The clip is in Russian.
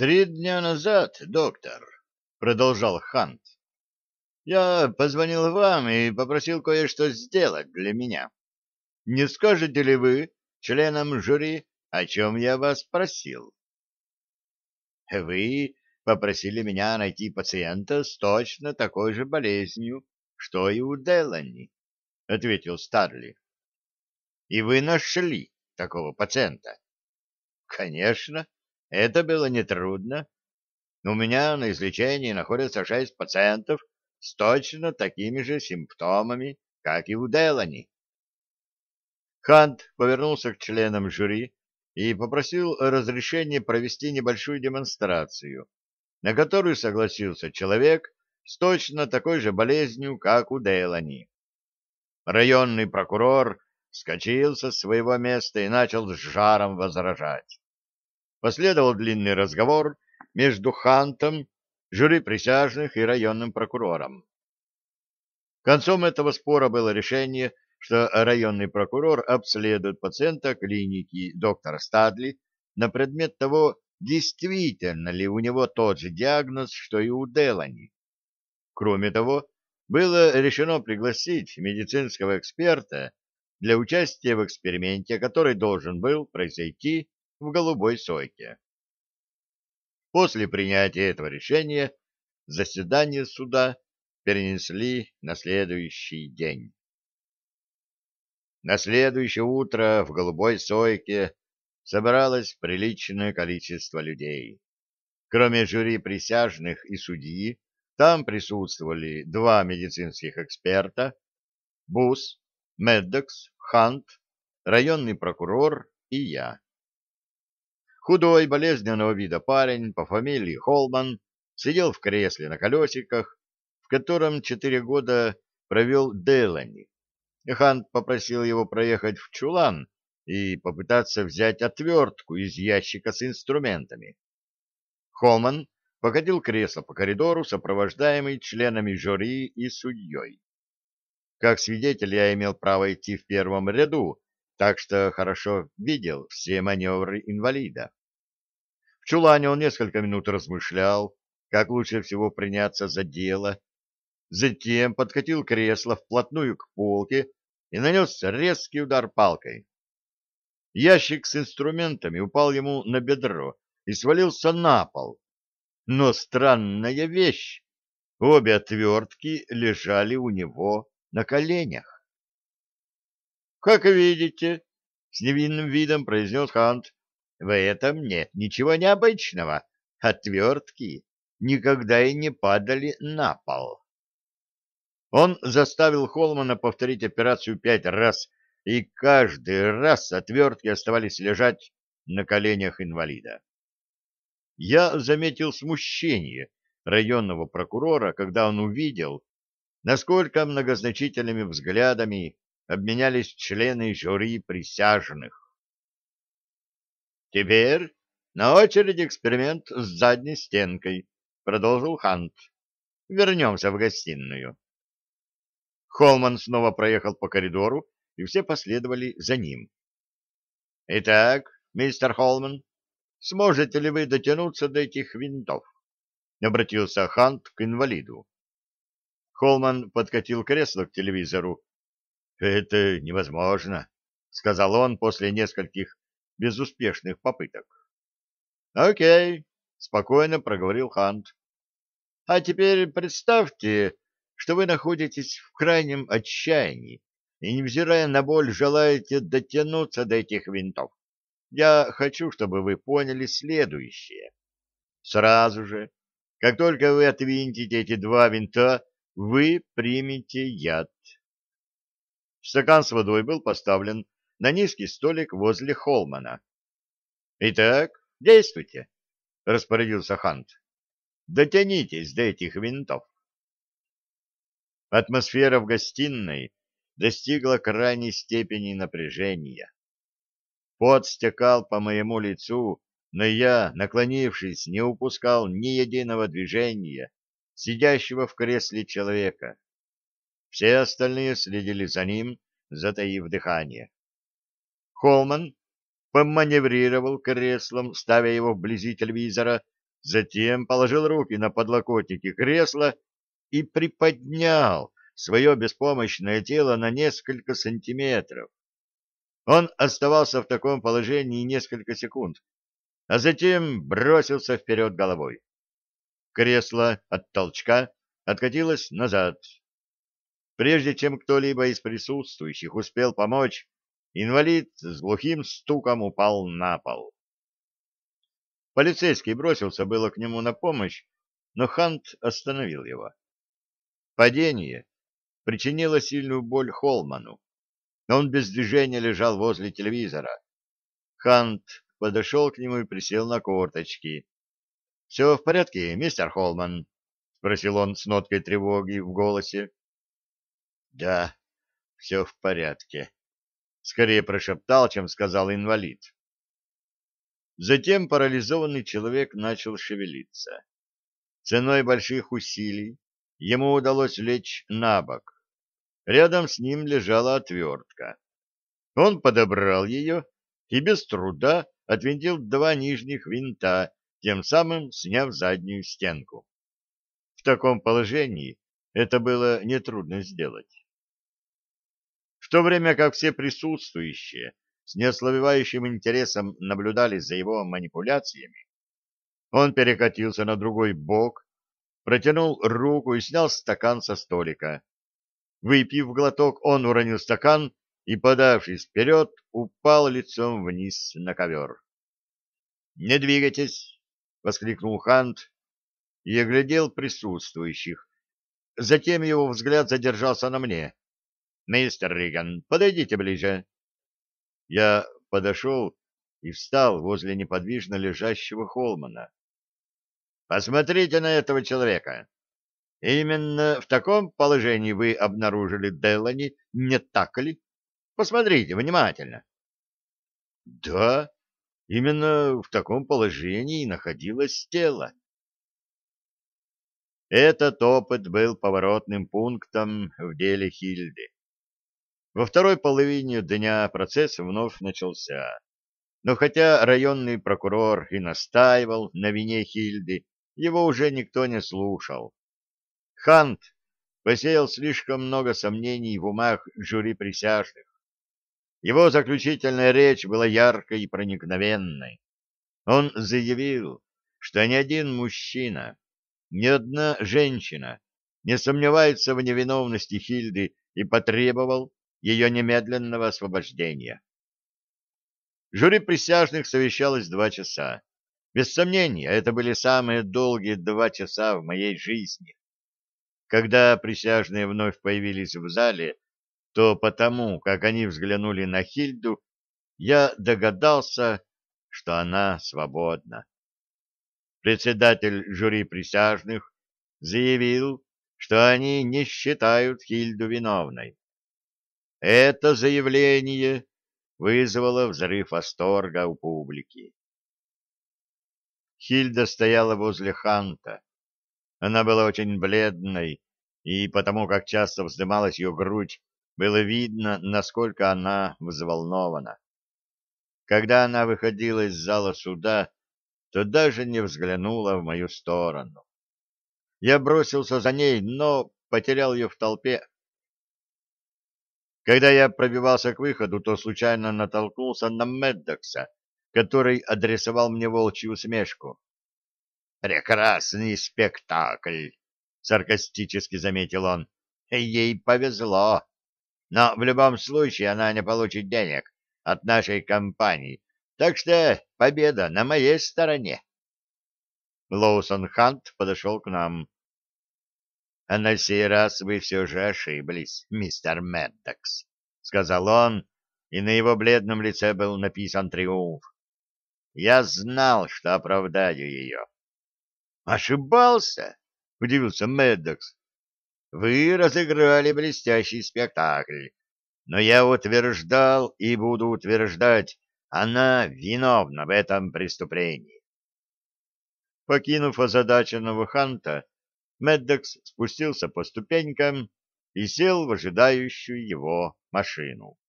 Три дня назад, доктор, продолжал Хант, я позвонил вам и попросил кое-что сделать для меня. Не скажете ли вы членам жюри, о чем я вас просил? Вы попросили меня найти пациента с точно такой же болезнью, что и у Делани, — ответил Старли. — И вы нашли такого пациента? — Конечно, это было нетрудно. У меня на излечении находятся шесть пациентов с точно такими же симптомами, как и у Делани. Хант повернулся к членам жюри и попросил разрешения провести небольшую демонстрацию, на которую согласился человек с точно такой же болезнью, как у Делани. Районный прокурор вскочил со своего места и начал с жаром возражать. Последовал длинный разговор между Хантом, жюри присяжных и районным прокурором. Концом этого спора было решение что районный прокурор обследует пациента клиники доктора Стадли на предмет того, действительно ли у него тот же диагноз, что и у Делани. Кроме того, было решено пригласить медицинского эксперта для участия в эксперименте, который должен был произойти в голубой сойке. После принятия этого решения заседание суда перенесли на следующий день. На следующее утро в голубой сойке собралось приличное количество людей. Кроме жюри присяжных и судьи, там присутствовали два медицинских эксперта, Бус, Меддокс, Хант, районный прокурор и я. Худой, болезненного вида парень по фамилии Холман сидел в кресле на колесиках, в котором четыре года провел Делани, Хант попросил его проехать в чулан и попытаться взять отвертку из ящика с инструментами. Холман покатил кресло по коридору, сопровождаемый членами жюри и судьей. Как свидетель я имел право идти в первом ряду, так что хорошо видел все маневры инвалида. Чулане он несколько минут размышлял, как лучше всего приняться за дело, затем подкатил кресло вплотную к полке и нанес резкий удар палкой. Ящик с инструментами упал ему на бедро и свалился на пол. Но странная вещь, обе отвертки лежали у него на коленях. — Как видите, — с невинным видом произнес Хант, — в этом нет ничего необычного. Отвертки никогда и не падали на пол. Он заставил Холмана повторить операцию пять раз, и каждый раз отвертки оставались лежать на коленях инвалида. Я заметил смущение районного прокурора, когда он увидел, насколько многозначительными взглядами обменялись члены жюри присяжных. «Теперь на очереди эксперимент с задней стенкой», — продолжил Хант. «Вернемся в гостиную». Холман снова проехал по коридору, и все последовали за ним. — Итак, мистер Холман, сможете ли вы дотянуться до этих винтов? — обратился Хант к инвалиду. Холман подкатил кресло к телевизору. — Это невозможно, — сказал он после нескольких безуспешных попыток. — Окей, — спокойно проговорил Хант. — А теперь представьте, что вы находитесь в крайнем отчаянии и, невзирая на боль, желаете дотянуться до этих винтов. Я хочу, чтобы вы поняли следующее. Сразу же, как только вы отвинтите эти два винта, вы примете яд. Стакан с водой был поставлен на низкий столик возле Холмана. «Итак, действуйте», — распорядился Хант. «Дотянитесь до этих винтов». Атмосфера в гостиной достигла крайней степени напряжения. Пот стекал по моему лицу, но я, наклонившись, не упускал ни единого движения сидящего в кресле человека. Все остальные следили за ним, затаив дыхание. Холман поманеврировал креслом, ставя его вблизи телевизора, затем положил руки на подлокотники кресла и приподнял свое беспомощное тело на несколько сантиметров. Он оставался в таком положении несколько секунд, а затем бросился вперед головой. Кресло от толчка откатилось назад. Прежде чем кто-либо из присутствующих успел помочь, инвалид с глухим стуком упал на пол. Полицейский бросился было к нему на помощь, но Хант остановил его. Падение причинило сильную боль Холману. Он без движения лежал возле телевизора. Хант подошел к нему и присел на корточки. — Все в порядке, мистер Холман? — спросил он с ноткой тревоги в голосе. — Да, все в порядке, — скорее прошептал, чем сказал инвалид. Затем парализованный человек начал шевелиться. Ценой больших усилий ему удалось лечь на бок. Рядом с ним лежала отвертка. Он подобрал ее и без труда отвинтил два нижних винта, тем самым сняв заднюю стенку. В таком положении это было нетрудно сделать. В то время как все присутствующие с неослабевающим интересом наблюдали за его манипуляциями, он перекатился на другой бок, протянул руку и снял стакан со столика. Выпив глоток, он уронил стакан и, подавшись вперед, упал лицом вниз на ковер. «Не двигайтесь!» — воскликнул Хант и оглядел присутствующих. Затем его взгляд задержался на мне. «Мистер Риган, подойдите ближе». Я подошел и встал возле неподвижно лежащего Холмана. «Посмотрите на этого человека. Именно в таком положении вы обнаружили Делани, не так ли? Посмотрите внимательно». «Да, именно в таком положении находилось тело». Этот опыт был поворотным пунктом в деле Хильды. Во второй половине дня процесс вновь начался. Но хотя районный прокурор и настаивал на вине Хильды, его уже никто не слушал. Хант посеял слишком много сомнений в умах жюри присяжных. Его заключительная речь была яркой и проникновенной. Он заявил, что ни один мужчина, ни одна женщина не сомневается в невиновности Хильды и потребовал ее немедленного освобождения. Жюри присяжных совещалось два часа. Без сомнения, это были самые долгие два часа в моей жизни. Когда присяжные вновь появились в зале, то потому, как они взглянули на Хильду, я догадался, что она свободна. Председатель жюри присяжных заявил, что они не считают Хильду виновной. Это заявление вызвало взрыв восторга у публики. Хильда стояла возле Ханта. Она была очень бледной, и потому как часто вздымалась ее грудь, было видно, насколько она взволнована. Когда она выходила из зала суда, то даже не взглянула в мою сторону. Я бросился за ней, но потерял ее в толпе. Когда я пробивался к выходу, то случайно натолкнулся на Меддокса, который адресовал мне волчью усмешку. «Прекрасный спектакль!» — саркастически заметил он. «Ей повезло, но в любом случае она не получит денег от нашей компании, так что победа на моей стороне». Лоусон Хант подошел к нам. А на сей раз вы все же ошиблись, мистер Меддокс, — сказал он, и на его бледном лице был написан триумф. Я знал, что оправдаю ее. — Ошибался? — удивился Меддокс. — Вы разыграли блестящий спектакль, но я утверждал и буду утверждать, она виновна в этом преступлении. Покинув озадаченного Ханта, Меддокс спустился по ступенькам и сел в ожидающую его машину.